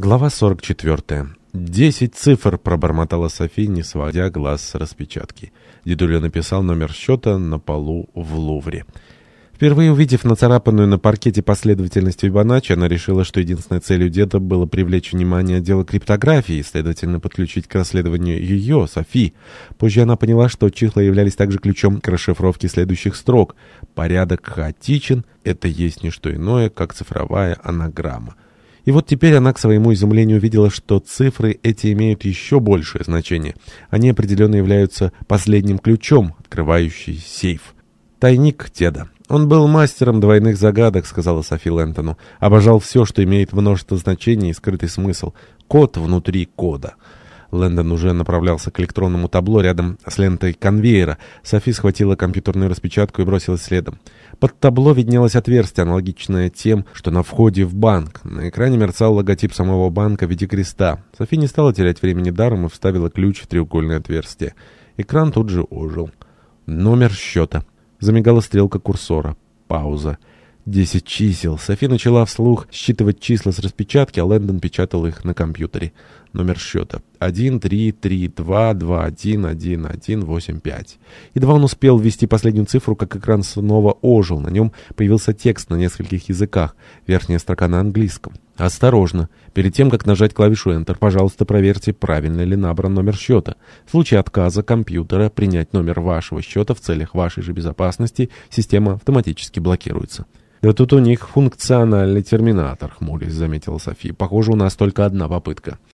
Глава 44. «Десять цифр», — пробормотала Софи, не сводя глаз с распечатки. Дедуля написал номер счета на полу в Лувре. Впервые увидев нацарапанную на паркете последовательность Фибоначчи, она решила, что единственной целью деда было привлечь внимание отдела криптографии и, следовательно, подключить к расследованию ее, Софи. Позже она поняла, что числа являлись также ключом к расшифровке следующих строк. «Порядок хаотичен» — это есть не что иное, как цифровая анаграмма. И вот теперь она, к своему изумлению, увидела, что цифры эти имеют еще большее значение. Они определенно являются последним ключом, открывающий сейф. Тайник Теда. «Он был мастером двойных загадок», — сказала Софи Лэнтону. «Обожал все, что имеет множество значений и скрытый смысл. Код внутри кода». Лэндон уже направлялся к электронному табло рядом с лентой конвейера. Софи схватила компьютерную распечатку и бросилась следом. Под табло виднелось отверстие, аналогичное тем, что на входе в банк. На экране мерцал логотип самого банка в виде креста. Софи не стала терять времени даром и вставила ключ в треугольное отверстие. Экран тут же ожил. Номер счета. Замигала стрелка курсора. Пауза. Десять чисел. Софи начала вслух считывать числа с распечатки, а Лэндон печатал их на компьютере. Номер счета. 1, 3, 3, 2, 2, 1, 1, 1, 8, 5. Едва он успел ввести последнюю цифру, как экран снова ожил. На нем появился текст на нескольких языках. Верхняя строка на английском. Осторожно. Перед тем, как нажать клавишу Enter, пожалуйста, проверьте, правильно ли набран номер счета. В случае отказа компьютера принять номер вашего счета в целях вашей же безопасности, система автоматически блокируется. «Да тут у них функциональный терминатор», — хмурясь заметила София. «Похоже, у нас только одна попытка».